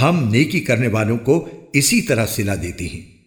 हम नेकी करने वालों को इसी तरह सिला देती हैं।